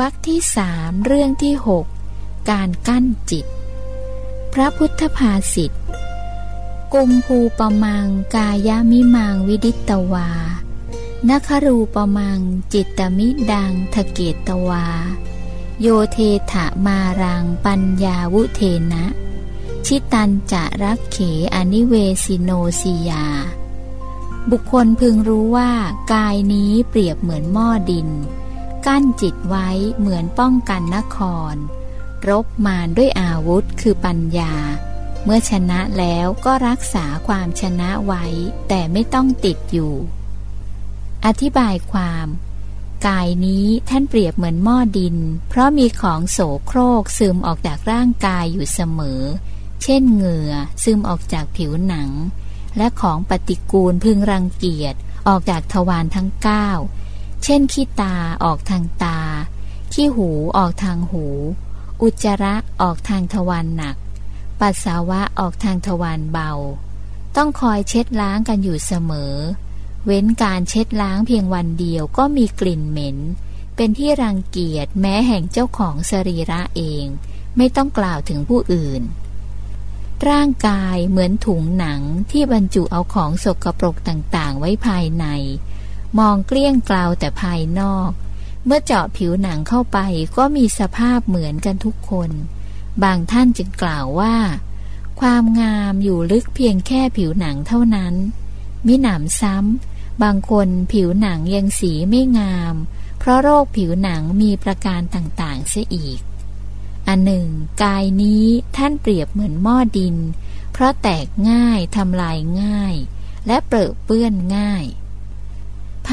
รคที่สามเรื่องที่หกการกั้นจิต พระพุทธภาษิตกุมภูปมังกายามิมังวิดิตวานครูปมังจิตตมิดังทเกตวา โยเทถะมารังปัญญาวุเทนะ ชิตันจะรักเขอนิเวสิโนสิยา บุคคลพึงรู้ว่ากายนี้เปรียบเหมือนหม้อดิน กั้นจิตไว้เหมือนป้องกันนคร รบมารด้วยอาวุธคือปัญญา เมื่อชนะแล้วก็รักษาความชนะไว้ แต่ไม่ต้องติดอยู่ อธิบายความ กายนี้ท่านเปรียบเหมือนหม้อดิน เพราะมีของโสโครกซึมออกจากร่างกายอยู่เสมอ เช่นเหงื่อซึมออกจากผิวหนัง และของปฏิกูลพึงรังเกียจออกจากทวารทั้งเก้า เช่นขี้ตาออกทางตา ขี้หูออกทางหู อุจจาระออกทางทวารหนัก ปัสสาวะออกทางทวารเบา ต้องคอยเช็ดล้างกันอยู่เสมอ เว้นการเช็ดล้างเพียงวันเดียวก็มีกลิ่นเหม็น เป็นที่รังเกียจแม้แห่งเจ้าของสรีระเอง ไม่ต้องกล่าวถึงผู้อื่น ร่างกายเหมือนถุงหนังที่บรรจุเอาของสกปรกต่างๆ ไว้ภายใน มองเกลี้ยงกล่าวแต่ภายนอก เมื่อเจาะผิวหนังเข้าไปก็มีสภาพเหมือนกันทุกคน บางท่านจึงกล่าวว่า ความงามอยู่ลึกเพียงแค่ผิวหนังเท่านั้น มิหนำซ้ำ บางคนผิวหนังยังสีไม่งาม เพราะโรคผิวหนังมีประการต่างๆเสียอีก อันหนึ่ง กายนี้ท่านเปรียบเหมือนหม้อดิน เพราะแตกง่ายทำลายง่าย และเปรอะเปื้อนง่าย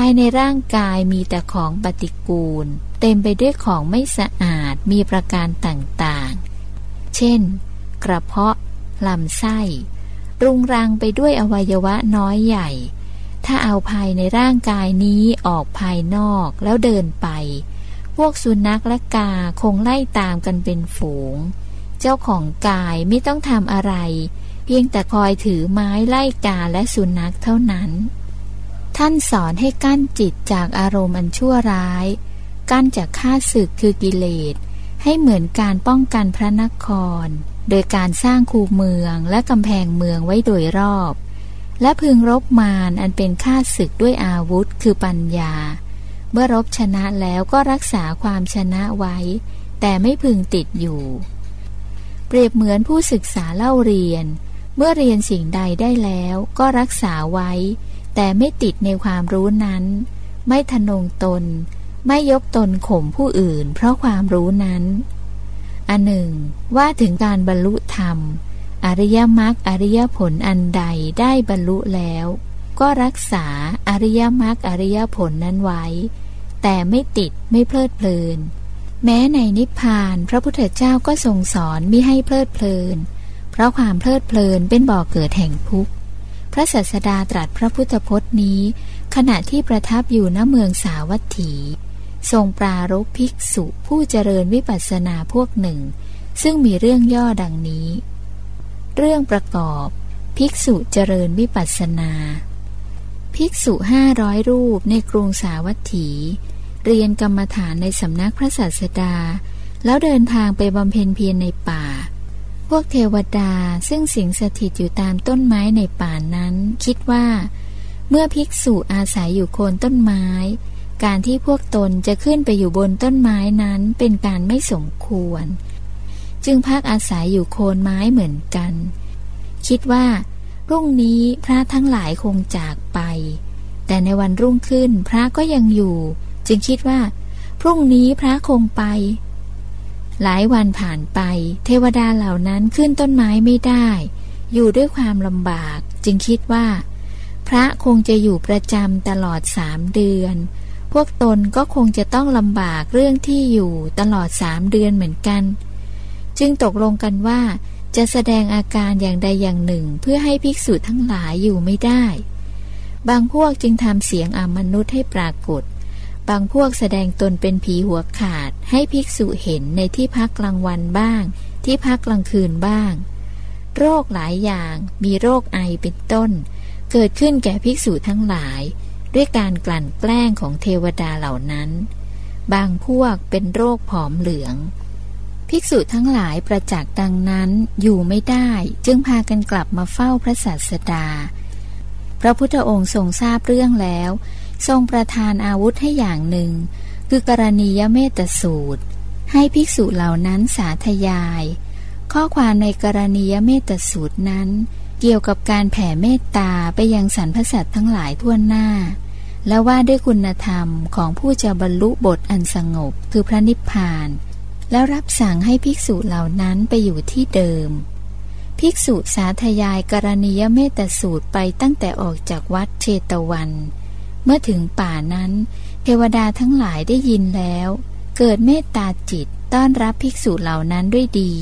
ายในร่างกายมีแต่ของปฏิกูล เต็มไปด้วยของไม่สะอาดมีประการต่างๆ เช่น กระเพาะลำไส้ รุงรังไปด้วยอวัยวะน้อยใหญ่ ถ้าเอาภายในร่างกายนี้ออกภายนอกแล้วเดินไป พวกสุนัขและกาคงไล่ตามกันเป็นฝูง เจ้าของกายไม่ต้องทำอะไร เพียงแต่คอยถือไม้ไล่กาและสุนัขเท่านั้น ท่านสอนให้กั้นจิตจากอารมณ์อันชั่วร้าย กั้นจากข้าศึกคือกิเลส ให้เหมือนการป้องกันพระนคร โดยการสร้างคูเมืองและกำแพงเมืองไว้โดยรอบ และพึงรบมารอันเป็นค่าศึกด้วยอาวุธคือปัญญา เมื่อรบชนะแล้วก็รักษาความชนะไว้ แต่ไม่พึงติดอยู่ เปรียบเหมือนผู้ศึกษาเล่าเรียน เมื่อเรียนสิ่งใดได้แล้วก็รักษาไว้ แต่ไม่ติดในความรู้นั้น ไม่ทนงตน ไม่ยกตนข่มผู้อื่น เพราะความรู้นั้น อันหนึ่ง ว่าถึงการบรรลุธรรม อริยมรรคอริยผลอันใดได้บรรลุแล้ว ก็รักษาอริยมรรคอริยผลนั้นไว้ แต่ไม่ติดไม่เพลิดเพลิน แม้ในนิพพานพระพุทธเจ้าก็ทรงสอนมิให้เพลิดเพลิน เพราะความเพลิดเพลินเป็นบ่อเกิดแห่งทุกข์ พระศาสดาตรัสพระพุทธพจน์นี้ ขณะที่ประทับอยู่ณเมืองสาวัตถี ทรงปรารบภิกษุผู้เจริญวิปัสสนาพวกหนึ่ง ซึ่งมีเรื่องย่อดังนี้ เรื่องประกอบ ภิกษุเจริญวิปัสนา ภิกษุห้าร้อยรูปในกรุงสาวัตถี เรียนกรรมฐานในสำนักพระศาสดา แล้วเดินทางไปบำเพ็ญเพียรในป่า พวกเทวดาซึ่งสิงสถิตอยู่ตามต้นไม้ในป่านั้น คิดว่า เมื่อภิกษุอาศัยอยู่โคนต้นไม้ การที่พวกตนจะขึ้นไปอยู่บนต้นไม้นั้นเป็นการไม่สมควร จึงพักอาศัยอยู่โคนไม้เหมือนกัน คิดว่า รุ่งนี้พระทั้งหลายคงจากไป แต่ในวันรุ่งขึ้นพระก็ยังอยู่ จึงคิดว่า พรุ่งนี้พระคงไป หลายวันผ่านไป เทวดาเหล่านั้นขึ้นต้นไม้ไม่ได้ อยู่ด้วยความลำบาก จึงคิดว่า พระคงจะอยู่ประจำตลอดสามเดือน พวกตนก็คงจะต้องลำบากเรื่องที่อยู่ตลอดสามเดือนเหมือนกัน จึงตกลงกันว่า จะแสดงอาการอย่างใดอย่างหนึ่งเพื่อให้ภิกษุทั้งหลายอยู่ไม่ได้ บางพวกจึงทำเสียงอามนุษย์ให้ปรากฏ บางพวกแสดงตนเป็นผีหัวขาด ให้ภิกษุเห็นในที่พักกลางวันบ้าง ที่พักกลางคืนบ้าง โรคหลายอย่างมีโรคไอเป็นต้น เกิดขึ้นแก่ภิกษุทั้งหลาย ด้วยการกลั่นแกล้งของเทวดาเหล่านั้น บางพวกเป็นโรคผอมเหลือง ภิกษุทั้งหลายประจักษ์ดังนั้นอยู่ไม่ได้จึงพากันกลับมาเฝ้าพระศาสดาพระพุทธองค์ทรงทราบเรื่องแล้ว ทรงประทานอาวุธให้อย่างหนึ่ง คือกรณียเมตสูตร ให้ภิกษุเหล่านั้นสาธยาย ข้อความในกรณียเมตสูตรนั้น เกี่ยวกับการแผ่เมตตาไปยังสรรพสัตว์ทั้งหลายทั่วหน้า และว่าด้วยคุณธรรมของผู้จะบรรลุบทอันสงบคือพระนิพพาน แล้วรับสั่งให้ภิกษุเหล่านั้นไปอยู่ที่เดิมภิกษุสาธยายกรณียเมตสูตรไปตั้งแต่ออกจากวัดเชตวัน มื่อถึงป่านั้น เทวดาทั้งหลายได้ยินแล้ว เกิดเมตตาจิตต้อนรับภิกษุเหล่านั้นด้วยดี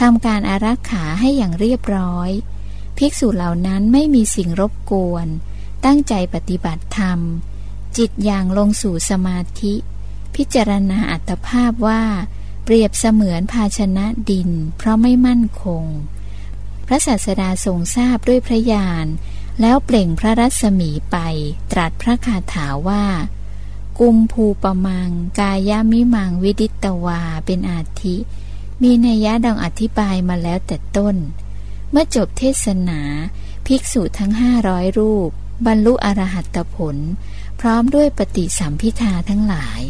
ทำการอารักขาให้อย่างเรียบร้อย ภิกษุเหล่านั้นไม่มีสิ่งรบกวน ตั้งใจปฏิบัติธรรม จิตอย่างลงสู่สมาธิ พิจารณาอัตภาพว่า เปรียบเสมือนภาชนะดิน เพราะไม่มั่นคง พระศาสดาทรงทราบด้วยพระญาณ แล้วเปล่งพระรัศมีไปตรัสพระคาถาว่า กุมภูปมัง กายามิมังวิดิตวาเป็นอาทิ มีนัยยะดังอธิบายมาแล้วแต่ต้น เมื่อจบเทศนา ภิกษุทั้งห้าร้อยรูป บรรลุอรหัตผล พร้อมด้วยปฏิสัมพิทาทั้งหลาย